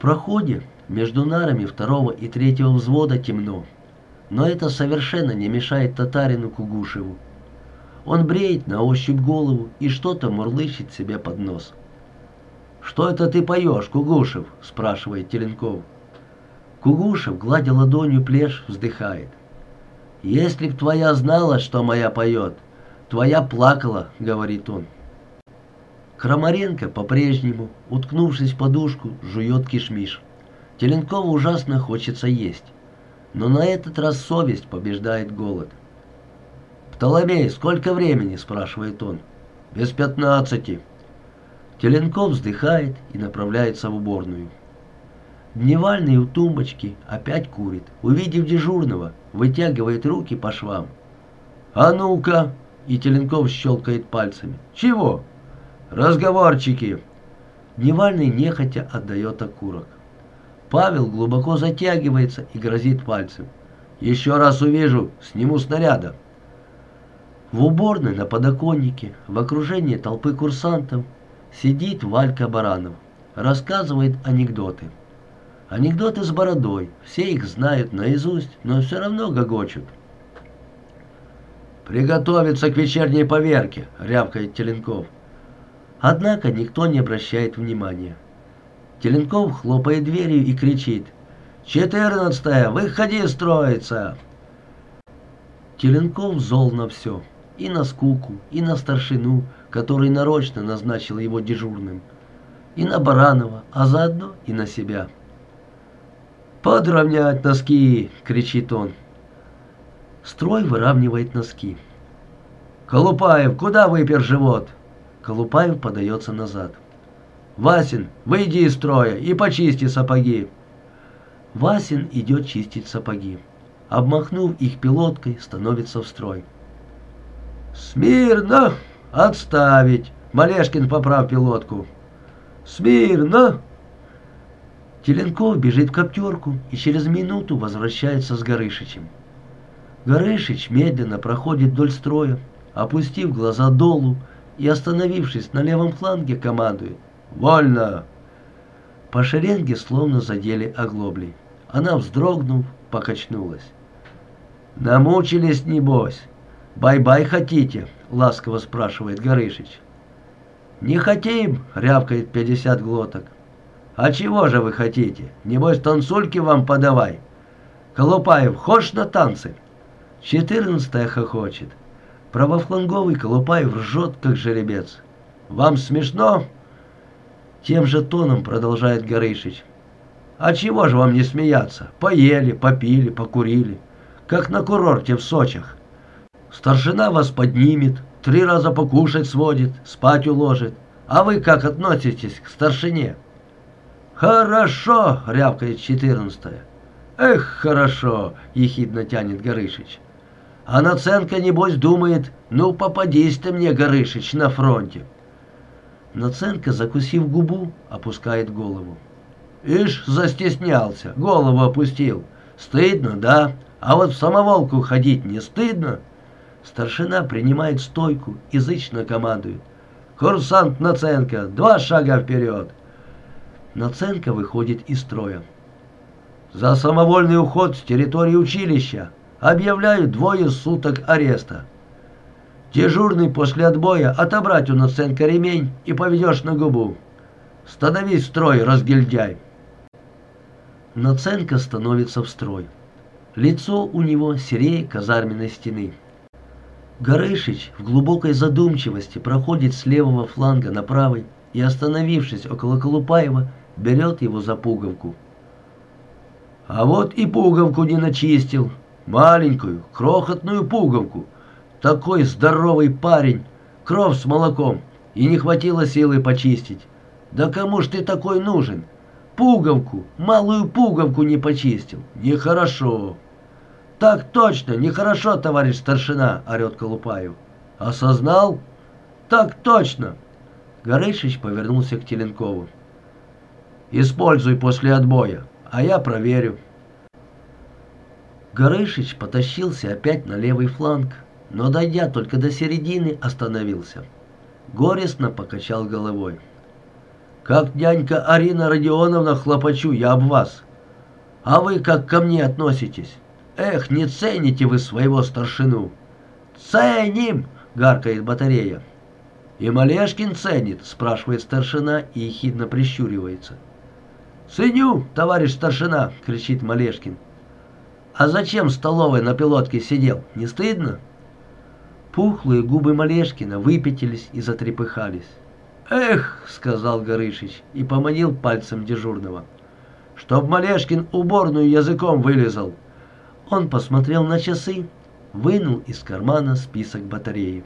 проходе между нарами второго и третьего взвода темно, но это совершенно не мешает татарину Кугушеву. Он бреет на ощупь голову и что-то мурлычет себе под нос. «Что это ты поешь, Кугушев?» – спрашивает Теленков. Кугушев, гладя ладонью плешь, вздыхает. «Если б твоя знала, что моя поет, твоя плакала», — говорит он. Крамаренко по-прежнему, уткнувшись в подушку, жует кишмиш. Теленкову ужасно хочется есть, но на этот раз совесть побеждает голод. «Птоломей, сколько времени?» — спрашивает он. «Без пятнадцати». Теленков вздыхает и направляется в уборную. Дневальный у тумбочки опять курит. Увидев дежурного, вытягивает руки по швам. «А ну-ка!» И Теленков щелкает пальцами. «Чего?» «Разговорчики!» Дневальный нехотя отдает окурок. Павел глубоко затягивается и грозит пальцем. «Еще раз увижу, сниму снаряда!» В уборной на подоконнике, в окружении толпы курсантов, сидит Валька Баранов, рассказывает анекдоты. Анекдоты с бородой, все их знают наизусть, но все равно гогочут. «Приготовиться к вечерней поверке», — рявкает Теленков. Однако никто не обращает внимания. Теленков хлопает дверью и кричит «Четырнадцатая, выходи строиться!» Теленков зол на все и на скуку, и на старшину, который нарочно назначил его дежурным, и на Баранова, а заодно и на себя. «Подровнять носки!» — кричит он. Строй выравнивает носки. «Колупаев, куда выпер живот?» Колупаев подается назад. «Васин, выйди из строя и почисти сапоги!» Васин идет чистить сапоги. Обмахнув их пилоткой, становится в строй. «Смирно! Отставить! Малешкин, поправ пилотку!» «Смирно!» Теленков бежит в коптерку и через минуту возвращается с Горышичем. Горышич медленно проходит вдоль строя, опустив глаза долу и, остановившись на левом фланге, командует «Вольно!». По шеренге словно задели оглоблей. Она, вздрогнув, покачнулась. «Намучились, небось!» «Бай-бай хотите?» — ласково спрашивает Горышич. «Не хотим!» — рявкает пятьдесят глоток. «А чего же вы хотите? Небось, танцульки вам подавай!» «Колупаев, хочешь на танцы?» Четырнадцатая хохочет. Правофланговый Колупаев ржет, как жеребец. «Вам смешно?» Тем же тоном продолжает Горышич. «А чего же вам не смеяться? Поели, попили, покурили. Как на курорте в Сочах. Старшина вас поднимет, три раза покушать сводит, спать уложит. А вы как относитесь к старшине? Хорошо, рявкает четырнадцатая. Эх, хорошо, ехидно тянет Горышич. А Наценко, небось, думает, ну попадись ты мне, Горышич, на фронте. Наценко, закусив губу, опускает голову. Ишь, застеснялся, голову опустил. Стыдно, да? А вот в самоволку ходить не стыдно? Старшина принимает стойку, язычно командует. «Курсант Наценко, два шага вперед!» Наценко выходит из строя. «За самовольный уход с территории училища объявляю двое суток ареста. Дежурный после отбоя отобрать у Наценко ремень и поведешь на губу. Становись в строй, разгильдяй!» Наценко становится в строй. Лицо у него серее казарменной стены. Горышич в глубокой задумчивости проходит с левого фланга на правый и, остановившись около Колупаева, берет его за пуговку. А вот и пуговку не начистил. Маленькую, крохотную пуговку. Такой здоровый парень, кровь с молоком, и не хватило силы почистить. Да кому ж ты такой нужен? Пуговку, малую пуговку не почистил. Нехорошо. «Так точно, нехорошо, товарищ старшина!» — орет Колупаев. «Осознал?» «Так точно!» Горышич повернулся к Теленкову. «Используй после отбоя, а я проверю». Горышич потащился опять на левый фланг, но, дойдя только до середины, остановился. Горестно покачал головой. Как нянька Арина Родионовна хлопочу я об вас. А вы как ко мне относитесь? Эх, не цените вы своего старшину. Ценим, гаркает батарея. И Малешкин ценит, спрашивает старшина и ехидно прищуривается. «Ценю, товарищ старшина!» — кричит Малешкин. «А зачем в столовой на пилотке сидел? Не стыдно?» Пухлые губы Малешкина выпятились и затрепыхались. «Эх!» — сказал Горышич и поманил пальцем дежурного. «Чтоб Малешкин уборную языком вылезал!» Он посмотрел на часы, вынул из кармана список батареи.